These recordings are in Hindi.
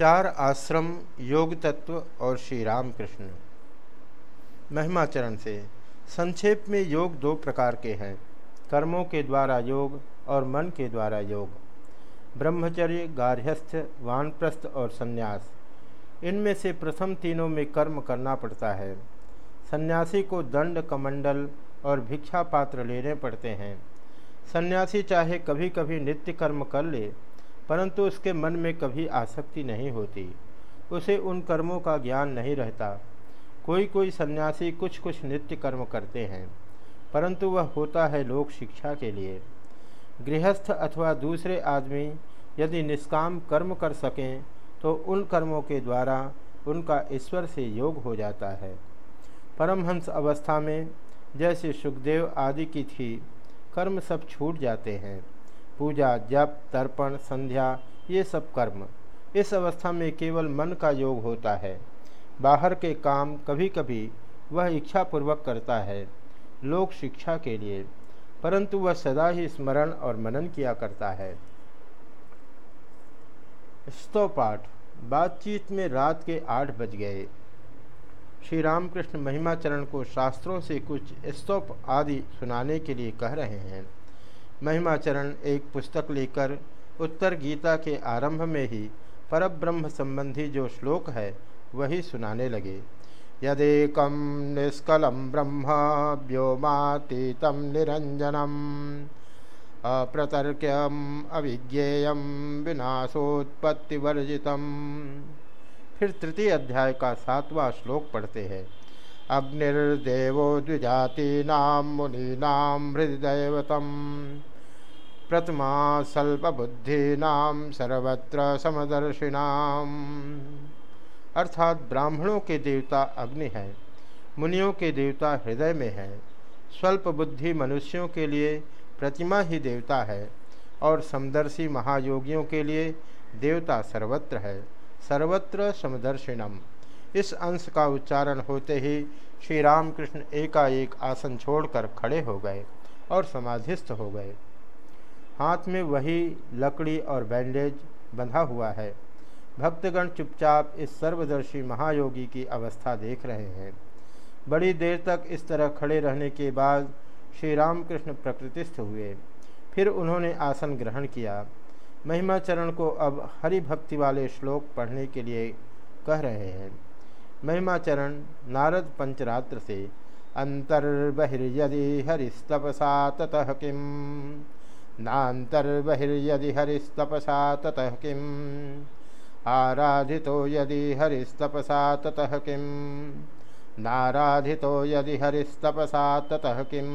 चार आश्रम, योग तत्व और श्री राम कृष्ण महिमाचरण से, संक्षेप में योग दो प्रकार के हैं, कर्मों के द्वारा योग और मन के द्वारा योग। ब्रह्मचर्य, गार्हस्थ, वानप्रस्थ और संन्यास। इनमें से प्रथम तीनों में कर्म करना पड़ता है। सन्यासी को दंड, कमंडल और भिक्षा पात्र लेने पड़ते हैं। सन्यासी चाहे कभी कभी नित्य कर्म कर ले परंतु उसके मन में कभी आसक्ति नहीं होती। उसे उन कर्मों का ज्ञान नहीं रहता। कोई कोई सन्यासी कुछ कुछ नित्य कर्म करते हैं, परंतु वह होता है लोक शिक्षा के लिए। गृहस्थ अथवा दूसरे आदमी यदि निष्काम कर्म कर सकें तो उन कर्मों के द्वारा उनका ईश्वर से योग हो जाता है। परमहंस अवस्था में जैसे सुखदेव आदि की थी, कर्म सब छूट जाते हैं। पूजा, जप, तर्पण, संध्या, ये सब कर्म। इस अवस्था में केवल मन का योग होता है। बाहर के काम कभी कभी वह इच्छापूर्वक करता है, लोक शिक्षा के लिए। परंतु वह सदा ही स्मरण और मनन किया करता है। स्तोपाठ। बातचीत में रात के आठ बज गए। श्री रामकृष्ण महिमाचरण को शास्त्रों से कुछ स्तोप आदि सुनाने के लिए कह रहे हैं। महिमाचरण एक पुस्तक लेकर उत्तर गीता के आरंभ में ही परब्रह्म संबंधी जो श्लोक है, वही सुनाने लगे। यदेकम निष्कलम ब्रह्म व्योमातीत निरंजनम अप्रतर्क्यम अविज्ञेय विनाशोत्पत्तिवर्जित फिर तृतीय अध्याय का सातवां श्लोक पढ़ते हैं। अग्निर्देवो द्विजातीना मुनीना हृदयवतम। प्रथमा स्वल्पबुद्धीनाम सर्वत्र समदर्शिनाम अर्थात ब्राह्मणों के देवता अग्नि है, मुनियों के देवता हृदय में है, स्वल्प बुद्धि मनुष्यों के लिए प्रतिमा ही देवता है और समदर्शी महायोगियों के लिए देवता सर्वत्र है, सर्वत्र समदर्शिनम। इस अंश का उच्चारण होते ही श्री रामकृष्ण एकाएक आसन छोड़कर खड़े हो गए और समाधिस्थ हो गए। हाथ में वही लकड़ी और बैंडेज बंधा हुआ है। भक्तगण चुपचाप इस सर्वदर्शी महायोगी की अवस्था देख रहे हैं। बड़ी देर तक इस तरह खड़े रहने के बाद श्री रामकृष्ण प्रकृतिस्थ हुए। फिर उन्होंने आसन ग्रहण किया। महिमाचरण को अब हरि भक्ति वाले श्लोक पढ़ने के लिए कह रहे हैं। महिमाचरण नारद पंचरात्र से, अंतर्बहिर्यदि हरिस्तपसा ततः किम? नान्तर्बहिर्यदि हरिस्तपसा ततः किम? आराधितो यदि हरिस्तपसा ततः किम? नाराधितो यदि हरिस्तपसा ततः किम?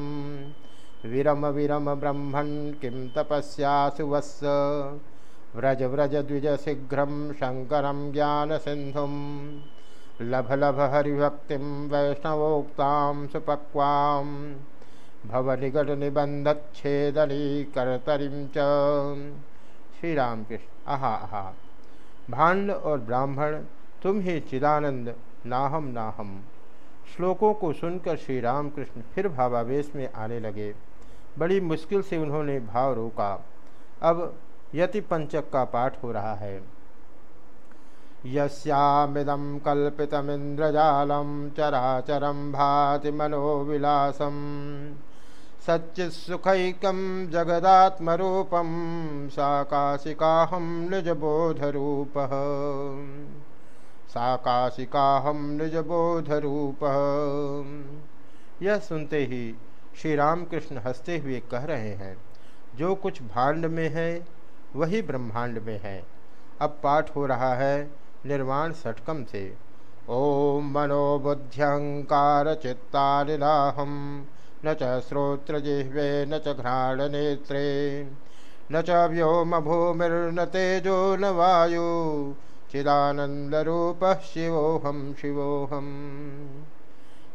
विरम विरम ब्रह्मण किं तपस्यासु वत्स व्रज व्रज द्विज शीघ्र शंकर ज्ञान लभ लभ हरिभक्ति वैष्णवोक्ता सुपक्वां भवनिकट निबंधच्छेदनी करतरीम च। श्री रामकृष्ण आहा आहा। भांड और ब्राह्मण, तुम ही चिदानंद, नाहम नाहम। श्लोकों को सुनकर श्री रामकृष्ण फिर भावावेश में आने लगे। बड़ी मुश्किल से उन्होंने भाव रोका। अब यति पंचक का पाठ हो रहा है। यस्यामिदं कल्पितमिन्द्रजालं चराचरं भाति मनोविलासं सच्चित्सुखैकं जगदात्मरूपं साकाशिकाहं निजबोधरूपः। साकाशिकाहं निजबोधरूपः। यह सुनते ही श्री रामकृष्ण हँसते हुए कह रहे हैं, जो कुछ भांड में है, वही ब्रह्मांड में है। अब पाठ हो रहा है निर्वाण षटकम से। ओम मनोबुद्ध्यंकार चित्तानिलाहम। न च श्रोत्रजिह्वे न च घ्राण नेत्रे न च व्योम भूमिर्न तेजो न वायु चिदानंद शिवोहम शिवोहम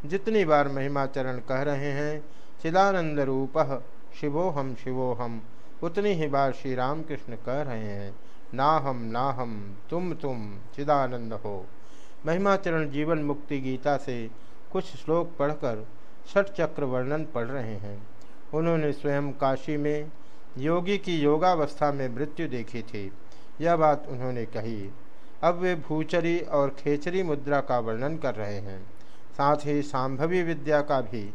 जितनी बार महिमाचरण कह रहे हैं चिदानंद रूप शिवोहम शिवोहम उतनी ही बार श्री रामकृष्ण कह रहे हैं ना हम ना हम तुम तुम, चिदानंद हो। महिमाचरण जीवन मुक्ति गीता से कुछ श्लोक पढ़कर छठ चक्र वर्णन पढ़ रहे हैं। उन्होंने स्वयं काशी में योगी की योगावस्था में मृत्यु देखी थी। यह बात उन्होंने कही। अब वे भूचरी और खेचरी मुद्रा का वर्णन कर रहे हैं। साथ ही सांभवी विद्या का भी।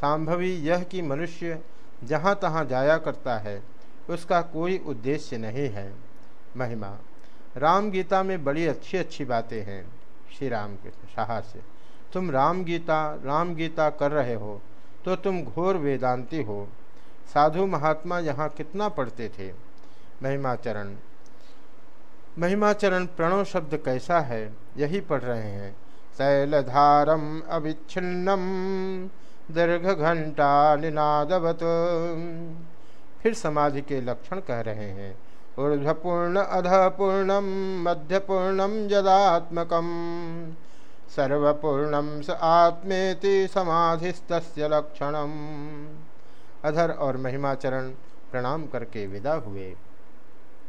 सांभवी यह कि मनुष्य जहाँ तहाँ जाया करता है, उसका कोई उद्देश्य नहीं है। महिमा। राम गीता में बड़ी अच्छी अच्छी बातें हैं। श्री राम के शाह से तुम राम गीता राम गीता कर रहे हो तो तुम घोर वेदांती हो। साधु महात्मा यहाँ कितना पढ़ते थे? महिमाचरण। महिमाचरण प्रणव शब्द कैसा है? यही पढ़ रहे हैं। शैलधारम अविच्छिन्नम, दीर्घ घंटा निनादवत। फिर समाधि के लक्षण कह रहे हैं। ऊर्धपूर्ण अधपूर्णम, मध्यपूर्णम, जदात्मकम। सर्वपूर्णम स आत्मेति समाधिस्त लक्षणम। अधर और महिमाचरण प्रणाम करके विदा हुए।